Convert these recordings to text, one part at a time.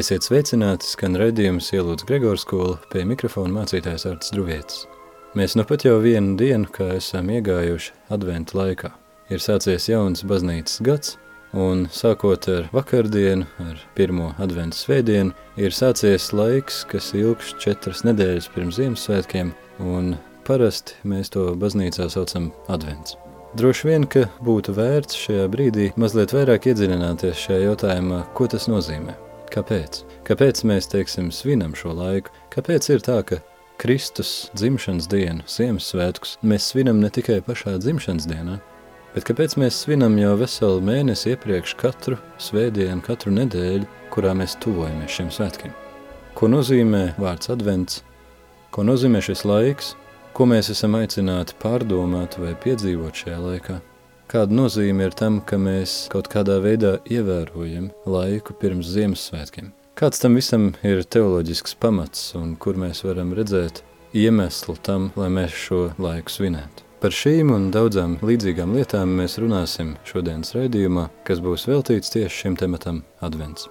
Esiet sveicināti, skan redzījums ielūdz Gregors skola pie mikrofona mācītājs Arts Druvietis. Mēs nu pat jau vienu dienu, kā esam iegājuši adventa laikā. Ir sācies jauns baznīcas gads, un sākot ar vakardienu, ar pirmo adventa svētdienu, ir sācies laiks, kas ilgš četras nedēļas pirms Ziemassvētkiem, un parasti mēs to baznīcā saucam advents. Droši vien, ka būtu vērts šajā brīdī mazliet vairāk iedziļināties šajā jautājumā, ko tas nozīmē. Kāpēc? Kāpēc mēs, teiksim, svinam šo laiku? Kāpēc ir tā, ka Kristus dzimšanas dienu, Ziemassvētkus, mēs svinam ne tikai pašā dzimšanas dienā, bet kāpēc mēs svinam jau veselu mēnesi iepriekš katru svētdienu, katru nedēļu, kurā mēs tuvojamies šiem svētkiem? Ko nozīmē vārds advents? Ko nozīmē šis laiks? Ko mēs esam aicināti pārdomāt vai piedzīvot šajā laikā? Kāda nozīme ir tam, ka mēs kaut kādā veidā ievērojam laiku pirms Ziemassvētkiem? Kāds tam visam ir teoloģisks pamats un kur mēs varam redzēt iemeslu tam, lai mēs šo laiku svinētu? Par šīm un daudzām līdzīgām lietām mēs runāsim šodienas raidījumā, kas būs veltīts tieši šim tematam advents.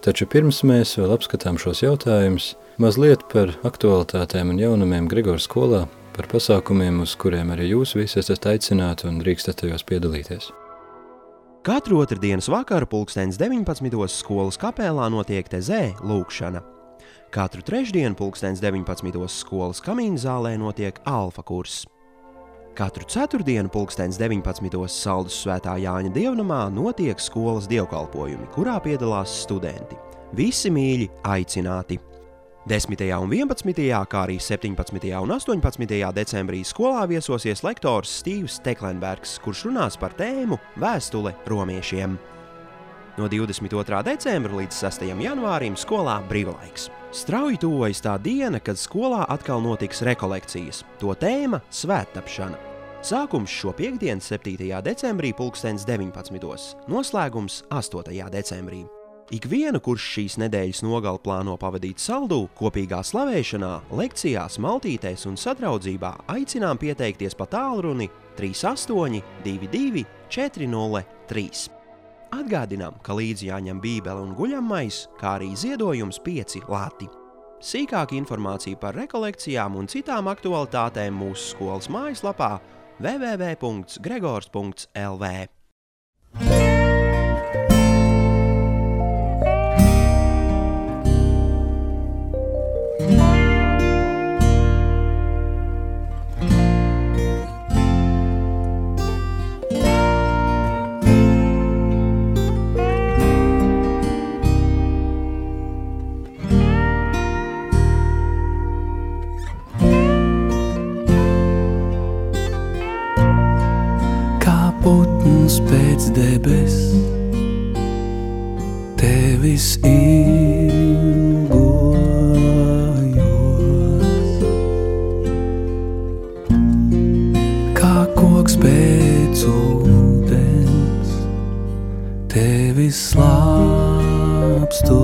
Taču pirms mēs vēl apskatām šos jautājumus, mazliet par aktualitātēm un jaunumiem Gregors skolā, par pasākumiem, uz kuriem arī jūs visi esat aicināti un drīkstat tajos piedalīties. Katru otrdienas vakaru pulkstenis 19. skolas kapelā notiek tezē lūkšana. Katru trešdienu pulkstenis 19. skolas kamīna zālē notiek alfa kurs. Katru ceturtdienu pulkstenis 19. saldus svētā Jāņa dievnamā notiek skolas dievkalpojumi, kurā piedalās studenti. Visi mīļi aicināti! 10. un 11. kā arī 17. un 18. decembrī skolā viesosies lektors Stīvs Teklenbergs, kurš runās par tēmu Vēstule romiešiem. No 22. decembra līdz 6. janvārim skolā brīvlaiks. Strauji tuvojas tā diena, kad skolā atkal notiks rekolekcijas. To tēma - svēttapšana. Sākums šo piekdienu, 7. decembrī, 2019. Noslēgums 8. decembrī. Ikvienu, kurš šīs nedēļas nogali plāno pavadīt saldū, kopīgā slavēšanā, lekcijās, maltītēs un sadraudzībā, aicinām pieteikties pa tālruni 38, 22, 403. Atgādinām, ka līdzi jāņem bībele un guļamais, kā arī ziedojums 5 lati. Sīkāka informācija par rekolekcijām un citām aktualitātēm mūsu skolas mājaslapā www.gregors.lv. tevis slāpstu.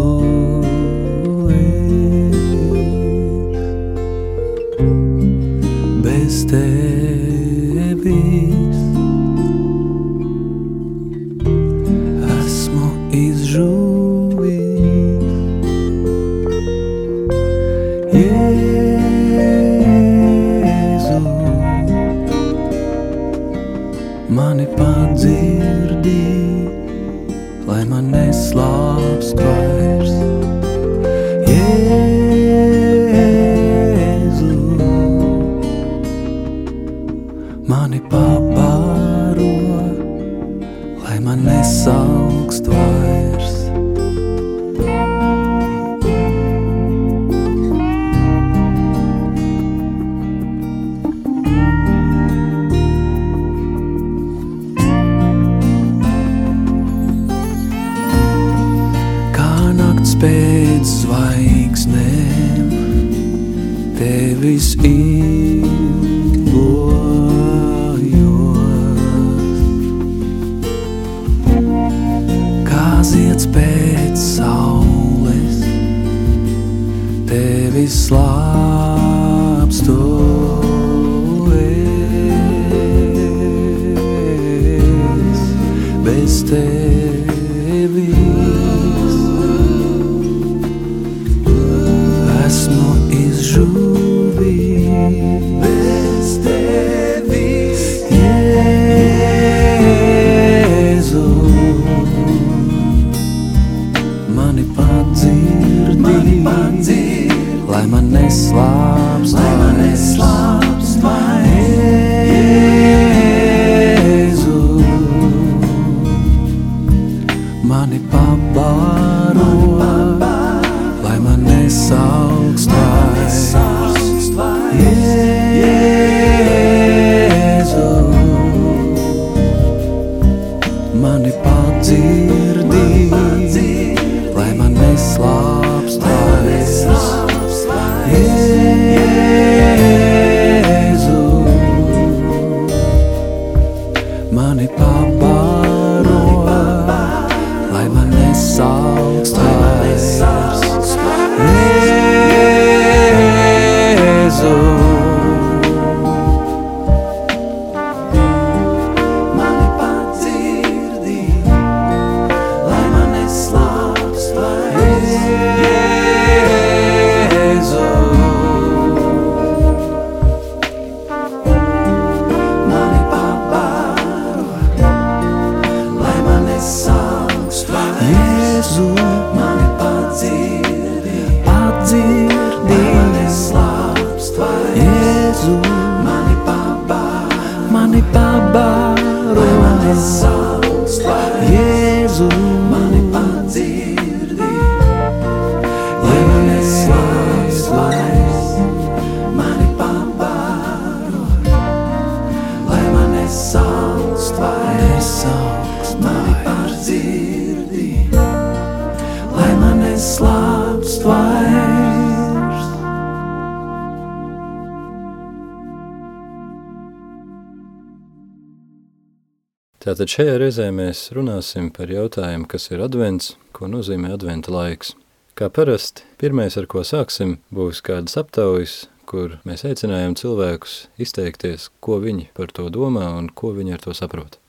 Tātad šajā reizē mēs runāsim par jautājumu, kas ir advents, ko nozīmē adventa laiks. Kā parasti, pirmais, ar ko sāksim, būs kādas aptaujas, kur mēs aicinājām cilvēkus izteikties, ko viņi par to domā un ko viņi ar to saprot.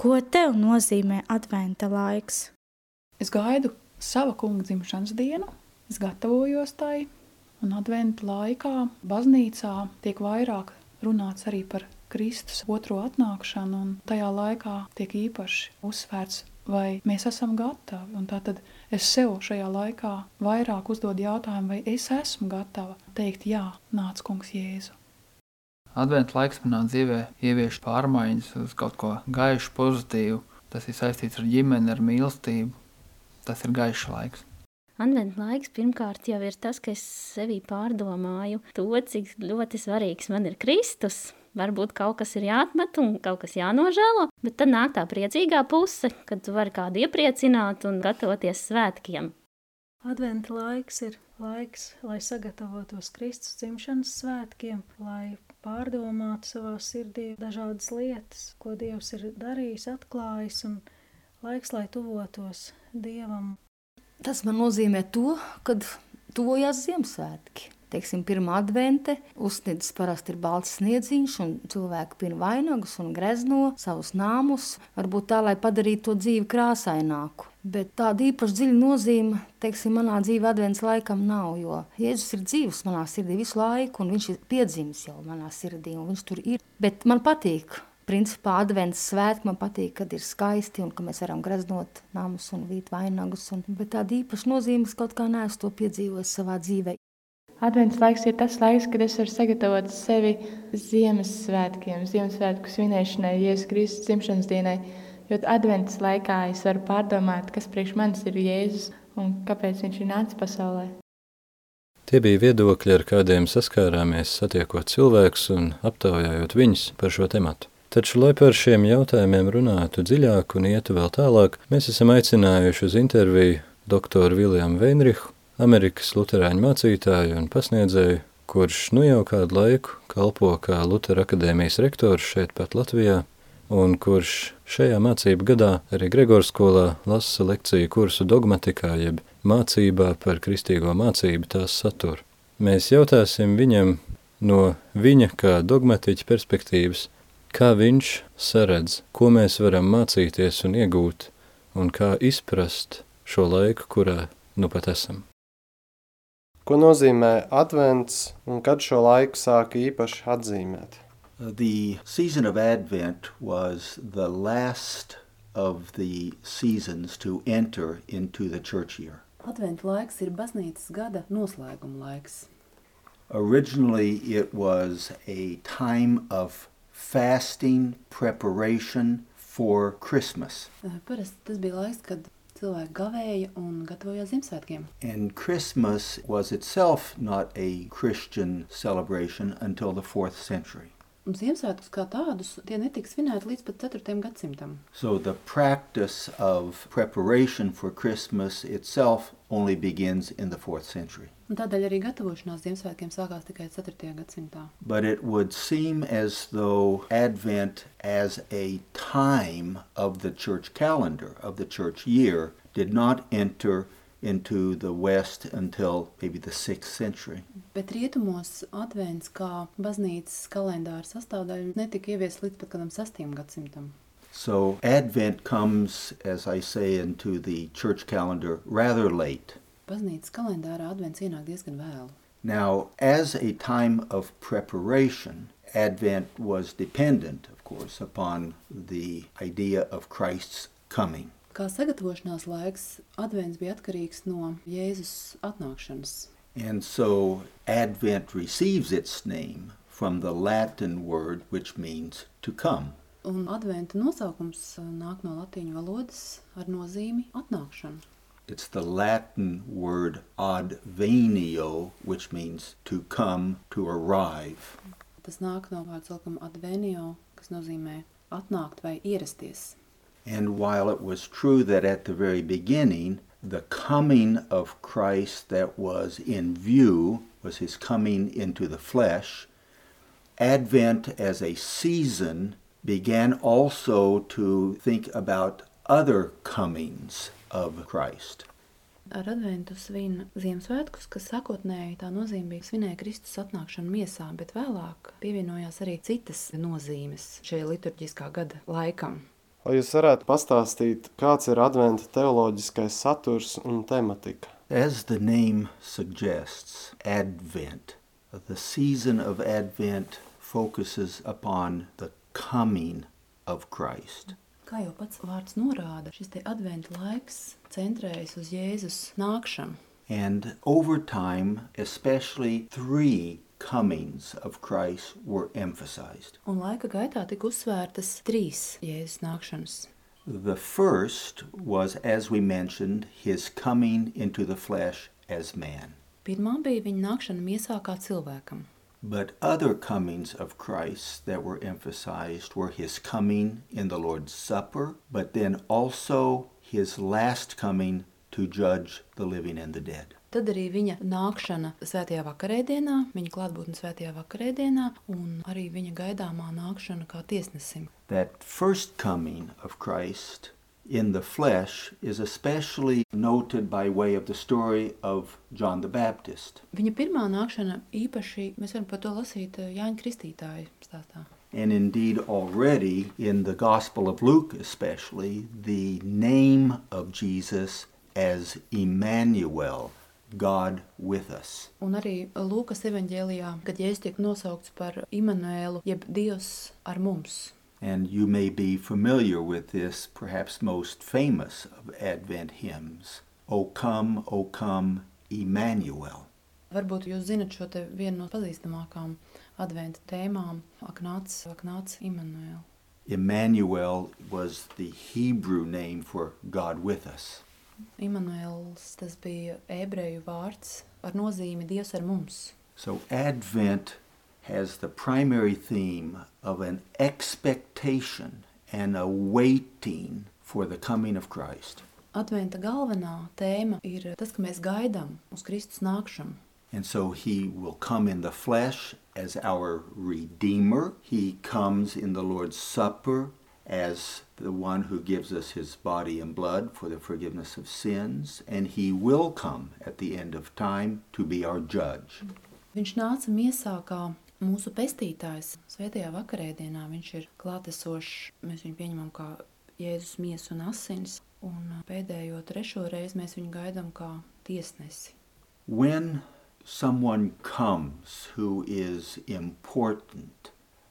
Ko tev nozīmē adventa laiks? Es gaidu sava kunga dzimšanas dienu, es gatavojos tai, un adventa laikā baznīcā tiek vairāk runāts arī par Kristus otro atnākšanu, un tajā laikā tiek īpaši uzsvērts, vai mēs esam gatavi. Un tātad es sev šajā laikā vairāk uzdod jautājumu, vai es esmu gatava teikt, jā, nāc kungs Jēzu. Adventu laiks manā dzīvē ievieš pārmaiņas uz kaut ko gaišu, pozitīvu. Tas ir saistīts ar ģimeni, ar mīlestību. Tas ir gaišs laiks. Adventu laiks pirmkārt jau ir tas, ka es sevī pārdomāju to, cik ļoti svarīgs man ir Kristus. Varbūt kaut kas ir jāatmet un kaut kas jānožēlo, bet tad nāk tā priecīgā puse, kad tu vari kādu iepriecināt un gatavoties svētkiem. Adventa laiks ir laiks, lai sagatavotos Kristus dzimšanas svētkiem, lai pārdomātu savā sirdī dažādas lietas, ko Dievs ir darījis, atklājis, un laiks, lai tuvotos Dievam. Tas man nozīmē to, ka tuvojas Ziemassvētki. Teiksim, pirmā advente, uzsniedzis parasti ir balts sniedziņš, un cilvēki pina vainagus un grezno savus nāmus, varbūt tā, lai padarītu to dzīvi krāsaināku. Bet tāda īpaši dziļa nozīme, teiksim, manā dzīvē advents laikam nav, jo Jēzus ir dzīvs manā sirdī visu laiku, un viņš ir piedzimis jau manā sirdī, un viņš tur ir. Bet man patīk, principā advents svētki man patīk, kad ir skaisti un ka mēs varam greznot namus un vīt vainagus, un, bet tāda īpaša nozīme es kaut kā neesmu to piedzīvojis savā dzīvē. Advents laiks ir tas laiks, kad es varu sagatavot sevi Ziemassvētkiem, Ziemassvētku svinēšanai, Jēzus Kristus dzimšanas dienai. Jo advents laikā es varu pārdomāt, kas priekš manis ir Jēzus un kāpēc viņš ir nācis pasaulē. Tie bija viedokļi, ar kādiem saskārāmies satiekot cilvēkus un aptaujājot viņus par šo tematu. Taču, lai par šiem jautājumiem runātu dziļāk un ietu vēl tālāk, mēs esam aicinājuši uz interviju doktoru Viljamu Veinrihu, Amerikas luterāņu mācītāju un pasniedzēju, kurš nu jau kādu laiku kalpo kā Lutera akadēmijas rektors šeit pat Latvijā, un kurš šajā mācību gadā arī Gregors skolā lasa lekciju kursu dogmatikā, jeb mācībā par kristīgo mācību tās saturu. Mēs jautāsim viņam no viņa kā dogmatiķa perspektīvas, kā viņš saredz, ko mēs varam mācīties un iegūt, un kā izprast šo laiku, kurā nu pat esam. Ko nozīmē advents un kad šo laiku sāka īpaši atzīmēt? The season of Advent was the last of the seasons to enter into the church year. Adventa laiks ir baznīcas gada noslēguma laiks. Originally, it was a time of fasting preparation for Christmas. Eh, Parasti tas bija laiks, kad cilvēki gavēja un gatavojās Ziemassvētkiem. And Christmas was itself not a Christian celebration until the fourth century. Ziemassvētkus kā tādus tie netika svinēti līdz pat 4. gadsimtam. So the practice of preparation for Christmas itself only begins in the fourth century. Un tādēļ arī gatavošanās Ziemassvētkiem sākās tikai 4. gadsimtā. But it would seem as though Advent, as a time of the church calendar, of the church year, did not enter into the West until maybe the sixth century. Bet rietumos advents kā baznīcas kalendāra sastāvdaļa netika līdz pat kādam 6. gadsimtam. So Advent comes, as I say, into the church calendar rather late. Baznīcas kalendārā advents ienāk diezgan vēlu. Now, as a time of preparation, Advent was dependent, of course, upon the idea of Christ's coming. Kā sagatavošanās laiks, advents bija atkarīgs no Jēzus atnākšanas. And so Advent receives its name from the Latin word which means to come. Un adventa nosaukums uh, nāk no latīņu valodas ar nozīmi atnākšana. It's the Latin word advenio, which means to come, to arrive. Tas nāk no vārda advenio, kas nozīmē atnākt vai ierasties. And while it was true that at the very beginning, the coming of Christ that was in view was his coming into the flesh, Advent as a season began also to think about other comings of Christ. Ar adventu svin Ziemassvētkus, kas sākotnēji tā nozīme bija svinēja Kristus atnākšanu miesā, bet vēlāk pievienojās arī citas nozīmes šajā liturģiskā gada laikam. Vai jūs varētu pastāstīt, kāds ir adventa teoloģiskais saturs un tematika? As the name suggests, Advent, the season of Advent focuses upon the coming of Christ. Kā jau pats vārds norāda, šis te adventa laiks centrējas uz Jēzus nākšanu. And over time, especially three comings of Christ were emphasized. Un laika gaitā tika uzsvērtas trīs Jēzus nākšanas. The first was, as we mentioned, his coming into the flesh as man. Pirmā bija viņa nākšana miesā kā cilvēkam. But other comings of Christ that were emphasized were his coming in the Lord's Supper, but then also his last coming to judge the living and the dead. Tad arī viņa nākšana svētajā vakarēdienā, viņa klātbūtne svētajā vakarēdienā un arī viņa gaidāmā nākšana kā tiesnesim. That first coming of Christ in the flesh is especially noted by way of the story of John the Baptist. Viņa pirmā nākšana īpaši mēs varam par to lasīt eh, Jāņa Kristītāja stāstā. And indeed, already in the Gospel of Luke, especially, the name of Jesus as Emmanuel, God with us. Un arī Lūkas evanģēlijā, kad Jēzus tiek nosaukts par Immanuēlu, jeb Dievs ar mums. And you may be familiar with this, perhaps most famous of Advent hymns O come, O come, Emmanuel. Varbūt jūs zinat šo te vienu no pazīstamākām adventa tēmām - Ak nāc, ak nāc, Immanuēl. Emmanuel was the Hebrew name for God with us. Immanuēls tas bija ebreju vārds ar nozīmi Dievs ar mums. So Advent has the primary theme of an expectation and a waiting for the coming of Christ. Adventa galvenā tēma ir tas, ka mēs gaidām uz Kristus nākšanu. And so he will come in the flesh as our Redeemer. He comes in the Lord's Supper as the one who gives us his body and blood for the forgiveness of sins. And he will come at the end of time to be our judge. Viņš nāca mūsu pestītājs. Svētajā vakarēdienā viņš ir klātesošs. Mēs viņu pieņemam kā Jēzus miesu un asins. Un pēdējo trešo reizi mēs viņu gaidām kā tiesnesi. When someone comes who is important,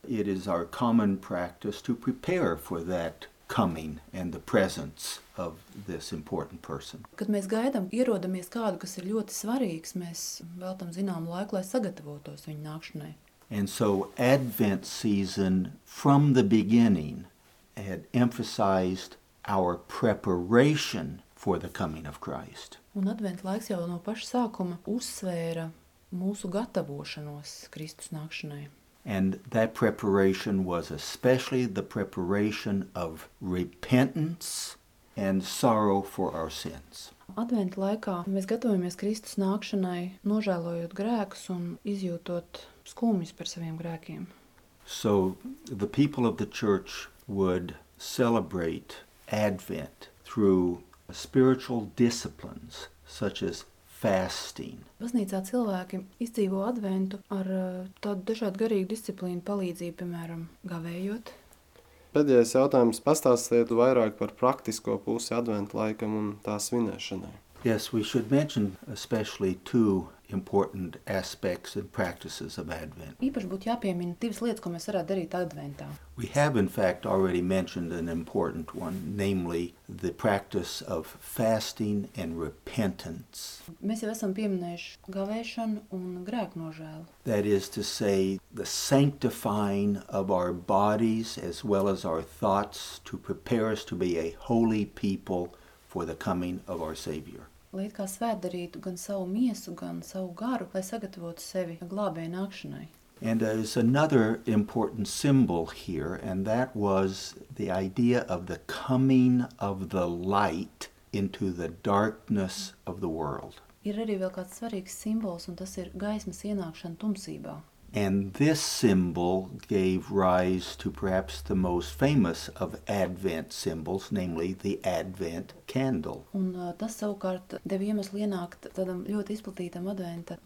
it is our common practice to prepare for that coming and the presence of this important person. Kad mēs gaidām, ierodamies kādu, kas ir ļoti svarīgs, mēs veltam zināmu laiku, lai sagatavotos viņa nākšanai. And so, Advent season from the beginning had emphasized our preparation for the coming of Christ. Un adventa laiks jau no paša sākuma uzsvēra mūsu gatavošanos Kristus nākšanai. And that preparation was especially the preparation of repentance and sorrow for our sins. Adventa laikā mēs gatavojamies Kristus nākšanai, nožēlojot grēkus un izjūtot skumjas par saviem grēkiem. So the people of the church would celebrate Advent through spiritual disciplines such as fasting, Baznīcā cilvēki izdzīvo adventu ar eh, tādu dažādu garīgu disciplīnu palīdzību, piemēram, gavējot. Pēdējais jautājums pastāstiet vairāk par praktisko pusi adventu laikam un tā svinēšanai. Yes, we should mention especially two important aspects and practices of Advent. Īpaši būtu jāpiemina divas lietas, ko mēs varētu darīt adventā. We have, in fact, already mentioned an important one, namely the practice of fasting and repentance. Mēs jau esam pieminējuši gavēšanu un. That is to say, the sanctifying of our bodies as well as our thoughts to prepare us to be a holy people for the coming of our Savior. Lai it kā svētdarītu gan savu miesu, gan savu garu, lai sagatavotu sevi glābēju nākšanai. And there's another important symbol here, and that was the idea of the coming of the light into the darkness of the world. Ir arī vēl kāds svarīgs simbols, un tas ir gaismas ienākšana tumsībā. And this symbol gave rise to perhaps the most famous of Advent symbols, namely the Advent candle. Un uh, tas savukārt deva iemeslu ienākt tādam ļoti izplatītam adventa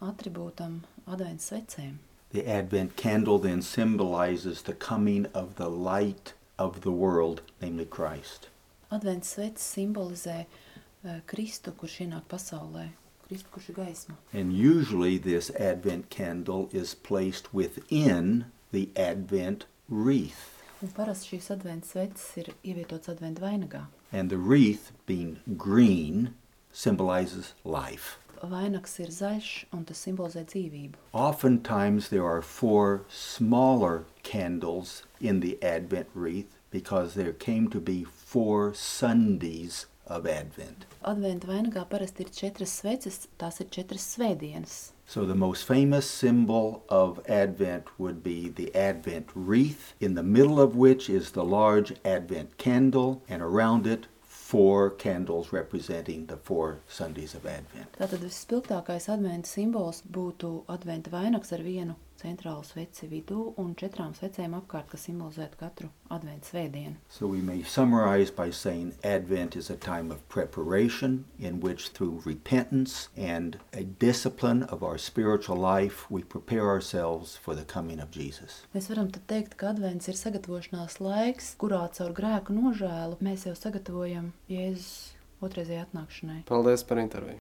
svecēm. The Advent candle then symbolizes the coming of the light of the world, namely Christ. Adventa sveces simbolizē uh, Kristu, kurš ienāk pasaulē, Kristu, kurš ir gaisma. And usually this Advent candle is placed within the Advent wreath. Un parasti šīs adventa sveces ir ievietotas adventa vainagā. And the wreath, being green, symbolizes life. Vainags ir zaļš, un tas simbolizē dzīvību. Oftentimes there are four smaller candles in the Advent wreath because there came to be four Sundays of Advent. Adventa vainagā parasti ir četras sveces, tās ir četras svētdienas. So the most famous symbol of Advent would be the Advent wreath, in the middle of which is the large Advent candle, and around it four candles representing the four Sundays of Advent. Tātad visspilgtākais adventa simbols būtu adventa vainags ar vienu centrālu sveci vidū un četrām svecēm apkārt, kas simbolizētu katru adventa svētdienu. So we may summarize by saying Advent is a time of preparation in which, through repentance and a discipline of our spiritual life, we prepare ourselves for the coming of Jesus. Mēs varam tad teikt, ka advents ir sagatavošanās laiks, kurā caur grēku nožēlu mēs jau sagatavojam Jēzus otrreizējai atnākšanai. Paldies par interviju.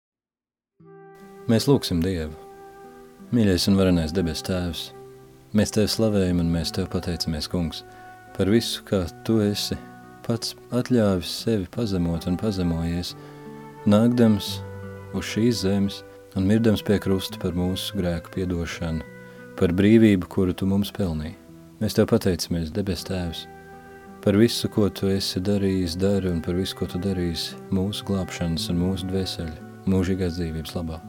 Mēs lūgsim Dievu. Mīļais un varenais debes Tēvs, mēs Tevi slavējam un mēs Tev pateicamies, Kungs, par visu, kā Tu esi pats atļāvis sevi pazemot un pazemojies, nākdams uz šīs zemes un mirdams pie krusta par mūsu grēku piedošanu, par brīvību, kuru Tu mums pelnīji. Mēs Tev pateicamies, debes Tēvs, par visu, ko Tu esi darījis, dari un par visu, ko Tu darījis mūsu glābšanas un mūsu dvēseļu mūžīgās dzīvības labā.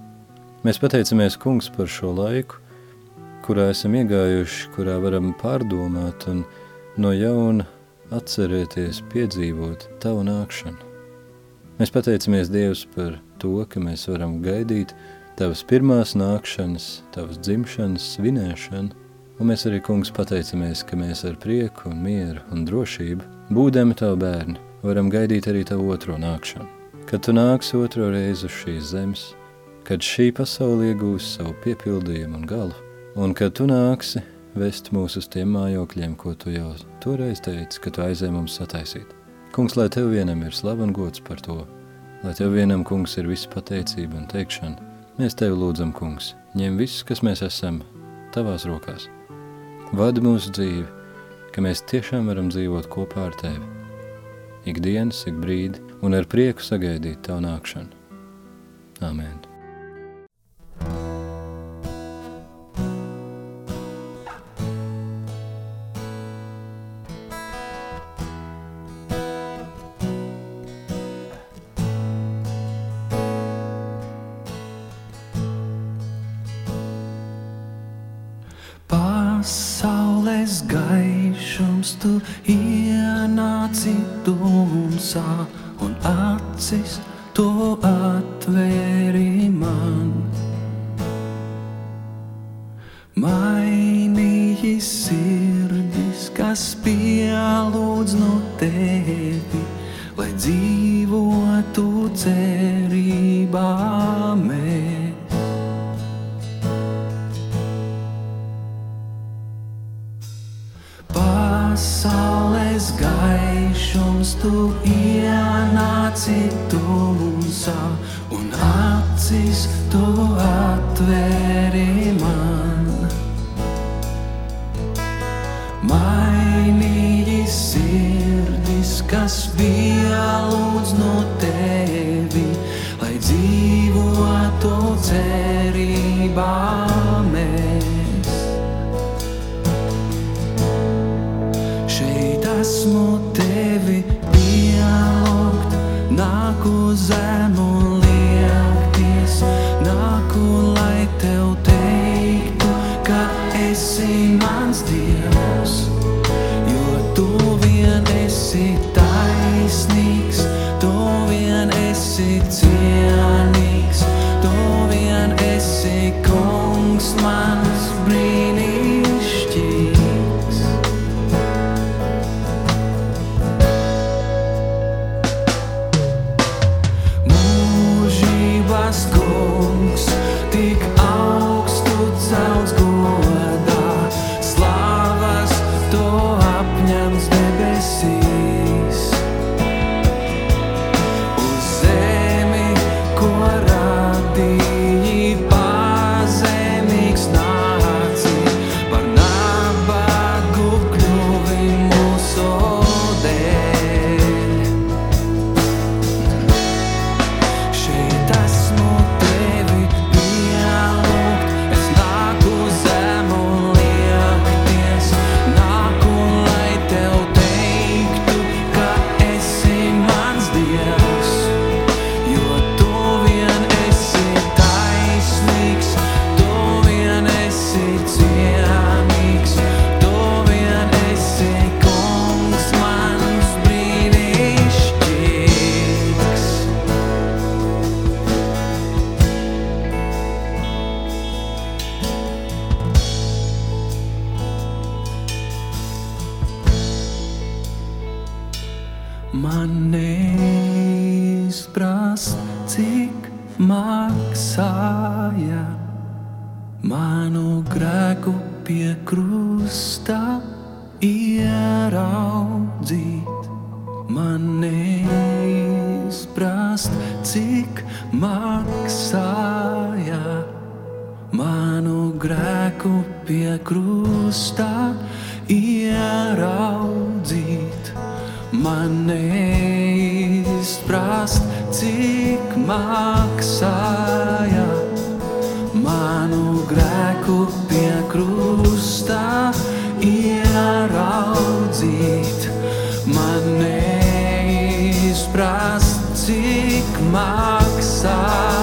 Mēs pateicamies, Kungs, par šo laiku, kurā esam iegājuši, kurā varam pārdomāt un no jauna atcerēties, piedzīvot Tavu nākšanu. Mēs pateicamies Dievs par to, ka mēs varam gaidīt Tavas pirmās nākšanas, Tavas dzimšanas, svinēšanu, un mēs arī, Kungs, pateicamies, ka mēs ar prieku un mieru un drošību, būdami Tavu bērni, varam gaidīt arī Tavu otro nākšanu. Kad Tu nāks otro reizi uz šīs zemes, kad šī pasaule iegūs savu piepildījumu un galu, un kad tu nāksi vest mūs uz tiem mājokļiem, ko tu jau toreiz teici, ka tu aizēji mums sataisīt. Kungs, lai tev vienam ir slava un gods par to, lai tev vienam, kungs, ir visa pateicība un teikšana. Mēs tevi lūdzam, kungs, ņem viss, kas mēs esam, tavās rokās. Vadi mūsu dzīvi, ka mēs tiešām varam dzīvot kopā ar tevi. ikdienas, ik brīdi, un ar prieku sagaidīt Tavu nākšanu. Āmen. Tu ienāci tumsā un acis to atvēri man. Mainīji sirdis, kas pielūdz no tevi, lai dzīvotu cerībā tumsā un acis tu atvēri man. Mainīji sirdis, kas bija lūdz no tevi, lai dzīvotu cerībā mēs. Šeit esmu tevi pielūgt, nāku zemu liekties, grēku pie krusta ieraudzīt. Man neizprast, cik maksāja manu grēku pie krusta ieraudzīt. Man neizprast, cik maksāja